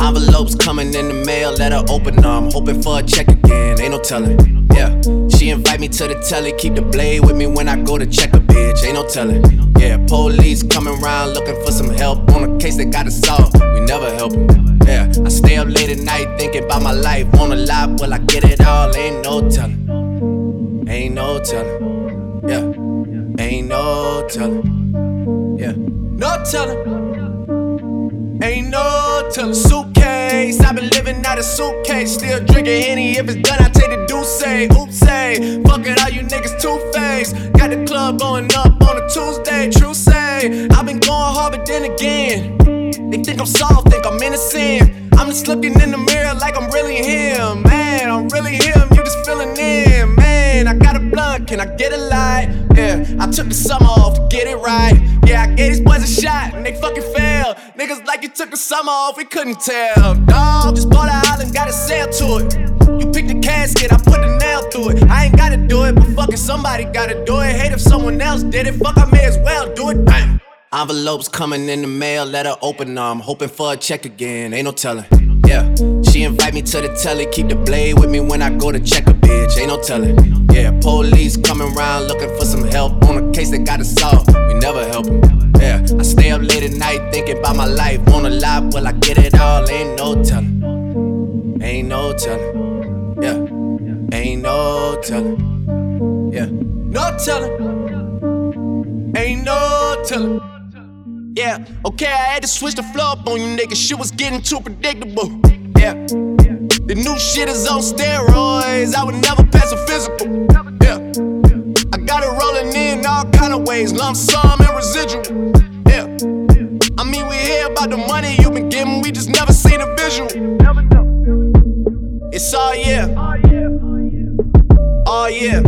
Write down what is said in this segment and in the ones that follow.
Envelopes coming in the mail, let her open her. I'm hoping for a check again, ain't no telling. Yeah, she invite me to the telly, keep the blade with me when I go to check a bitch, ain't no telling. Yeah, police coming round looking for some help on a case they gotta solve. We never help them. Yeah, I stay up late at night thinking about my life. On a lot, will I get it all? Ain't no telling. Ain't no telling. Yeah, ain't no telling. Yeah, no telling. Ain't no telling. Suitcase, I've been living out of suitcase. Still drinking Henny. If it's done, I take the deuce. Oops, say. Fuck it, all you niggas two faced. Got the club going up on a Tuesday. True say. I've been going hard, but then again. They think I'm soft, think I'm innocent. I'm just looking in the mirror like I'm really him. Man, I'm really him. You just filling in. Man, I got a blunt, can I get a light? Yeah, I took the summer off to get it right. Yeah, I gave these boys a shot and they fucking failed. Niggas like you took the summer off, we couldn't tell. Dog, just bought a island, got a sail to it. You pick the casket, I put the nail through it. I ain't gotta do it, but fucking somebody gotta do it. Hate if someone else did it, fuck, I may as well do it. Envelopes coming in the mail, let her open them. Hoping for a check again, ain't no telling. Yeah, she invite me to the telly, keep the blade with me when I go to check a bitch, ain't no telling. Yeah, police coming around looking for some help on a case that gotta solve. We never help 'em. Yeah, I stay up late at night thinking about my life. On a lot, will I get it all? Ain't no telling. Ain't no telling. Yeah, ain't no telling. Yeah, no telling. Ain't no telling. Yeah, okay, I had to switch the flow up on you niggas. Shit was getting too predictable. Yeah, the new shit is on steroids. I would never pass a physical. Yeah, I got it rolling in all kind of ways, lump sum and residual. Yeah, I mean we hear about the money you been getting, we just never seen a visual. It's all yeah, all yeah.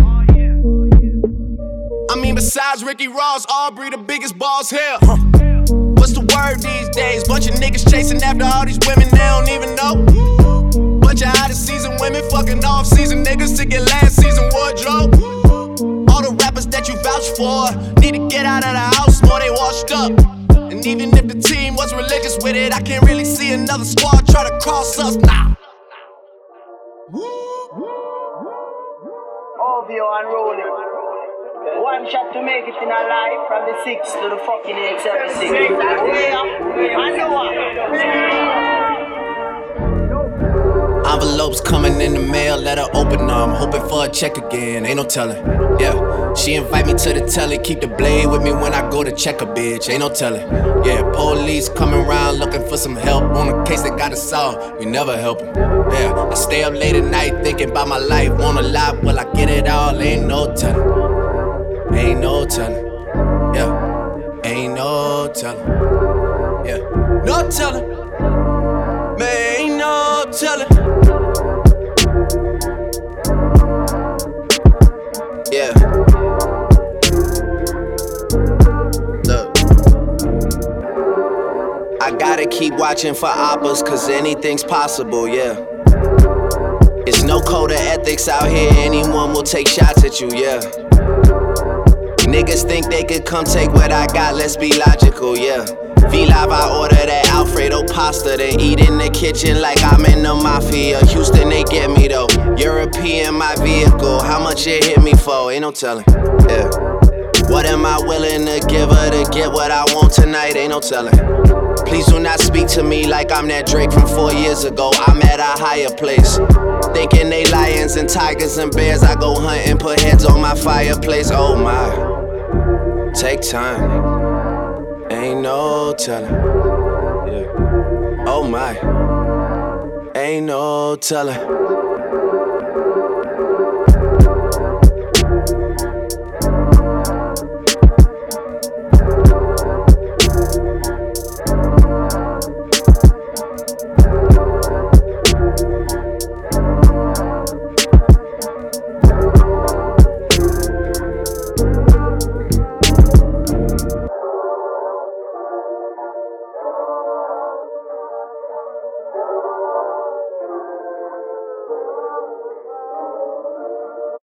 I mean, besides Ricky Ross, Aubrey, the biggest boss here. Huh. What's the word these days? Bunch of niggas chasing after all these women they don't even know. Bunch of out of season women fucking off season niggas to get last season wardrobe. All the rappers that you vouch for need to get out of the house more they washed up. And even if the team was religious with it, I can't really see another squad try to cross us now. OVO unrolling. One shot to make it in a life from the 6 to the fucking 876. Way up, and the one. Envelopes coming in the mail, let her open them. Hoping for a check again, ain't no telling. Yeah, she invite me to the telly, keep the blade with me when I go to check a bitch, ain't no telling. Yeah, police coming around looking for some help on a case that gotta solve. We never help 'em. Yeah, I stay up late at night thinking about my life. On a lot, will I get it all? Ain't no telling. Ain't no telling. Yeah, ain't no telling. Yeah, no telling. Man, ain't no telling. Yeah. Look. I gotta keep watching for oppas, cause anything's possible, yeah. It's no code of ethics out here, anyone will take shots at you, yeah. Niggas think they could come take what I got, let's be logical, yeah. V Live, I order that Alfredo pasta, then eat in the kitchen like I'm in the mafia. Houston, they get me though. European, my vehicle. How much it hit me for? Ain't no telling, yeah. What am I willing to give her to get what I want tonight? Ain't no telling. Please do not speak to me like I'm that Drake from four years ago. I'm at a higher place. Thinking they lions and tigers and bears. I go hunting, put heads on my fireplace. Oh my. Take time. Ain't no telling. Yeah. Oh my. Ain't no telling.